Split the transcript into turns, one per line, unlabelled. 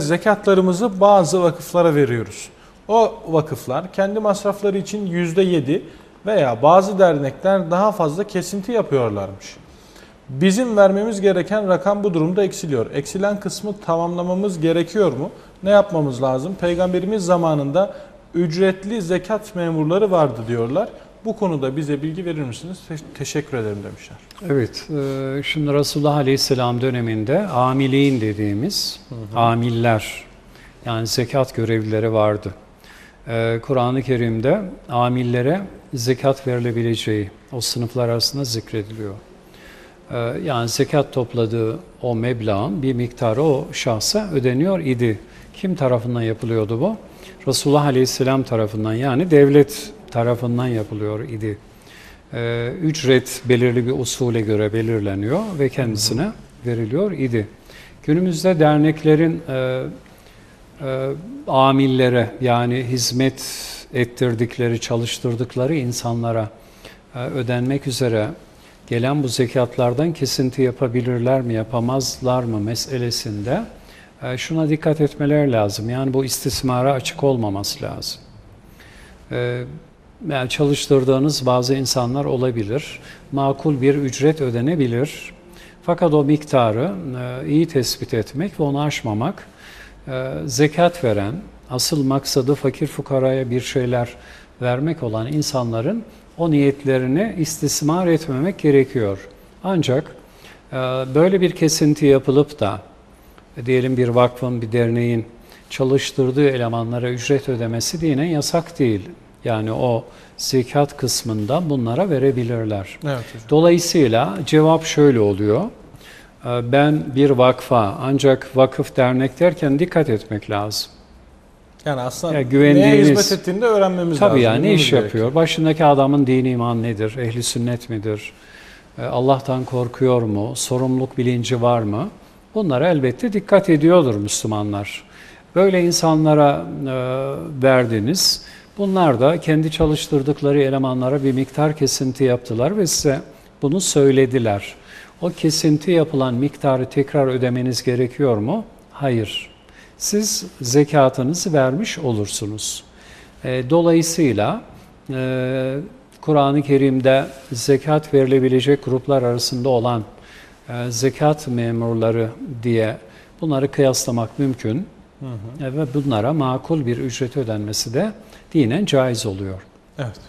Zekatlarımızı bazı vakıflara veriyoruz. O vakıflar kendi masrafları için %7 veya bazı dernekler daha fazla kesinti yapıyorlarmış. Bizim vermemiz gereken rakam bu durumda eksiliyor. Eksilen kısmı tamamlamamız gerekiyor mu? Ne yapmamız lazım? Peygamberimiz zamanında ücretli zekat memurları vardı diyorlar. Bu konuda bize bilgi verir misiniz? Te- teşekkür ederim demişler.
Evet, e, şimdi Resulullah Aleyhisselam döneminde amiliğin dediğimiz amiller yani zekat görevlileri vardı. E, Kur'an-ı Kerim'de amillere zekat verilebileceği o sınıflar arasında zikrediliyor. E, Yani zekat topladığı o meblağın bir miktarı o şahsa ödeniyor idi. Kim tarafından yapılıyordu bu? Resulullah Aleyhisselam tarafından yani devlet tarafından yapılıyor idi. Ee, ücret belirli bir usule göre belirleniyor ve kendisine veriliyor idi. Günümüzde derneklerin e, e, amillere yani hizmet ettirdikleri, çalıştırdıkları insanlara e, ödenmek üzere gelen bu zekatlardan kesinti yapabilirler mi, yapamazlar mı meselesinde e, şuna dikkat etmeler lazım. Yani bu istismara açık olmaması lazım. E, çalıştırdığınız bazı insanlar olabilir. Makul bir ücret ödenebilir. Fakat o miktarı e, iyi tespit etmek ve onu aşmamak, e, zekat veren, asıl maksadı fakir fukaraya bir şeyler vermek olan insanların o niyetlerini istismar etmemek gerekiyor. Ancak e, böyle bir kesinti yapılıp da diyelim bir vakfın, bir derneğin çalıştırdığı elemanlara ücret ödemesi dinen yasak değil. Yani o zekat kısmında bunlara verebilirler.
Evet hocam.
Dolayısıyla cevap şöyle oluyor. Ee, Ben bir vakfa ancak vakıf dernek derken dikkat etmek lazım.
Yani aslında
Ya
neye
güvendiğiniz-
hizmet ettiğini de öğrenmemiz lazım.
Tabii yani ne iş
gerekiyor.
yapıyor? Başındaki adamın dini iman nedir? Ehli sünnet midir? Ee, Allah'tan korkuyor mu? Sorumluluk bilinci var mı? Bunlara elbette dikkat ediyordur Müslümanlar. Böyle insanlara e, verdiniz. Bunlar da kendi çalıştırdıkları elemanlara bir miktar kesinti yaptılar ve size bunu söylediler. O kesinti yapılan miktarı tekrar ödemeniz gerekiyor mu? Hayır. Siz zekatınızı vermiş olursunuz. E, Dolayısıyla e, Kur'an-ı Kerim'de zekat verilebilecek gruplar arasında olan e, zekat memurları diye bunları kıyaslamak mümkün. E, Ve bunlara makul bir ücret ödenmesi de dinen caiz oluyor.
Evet.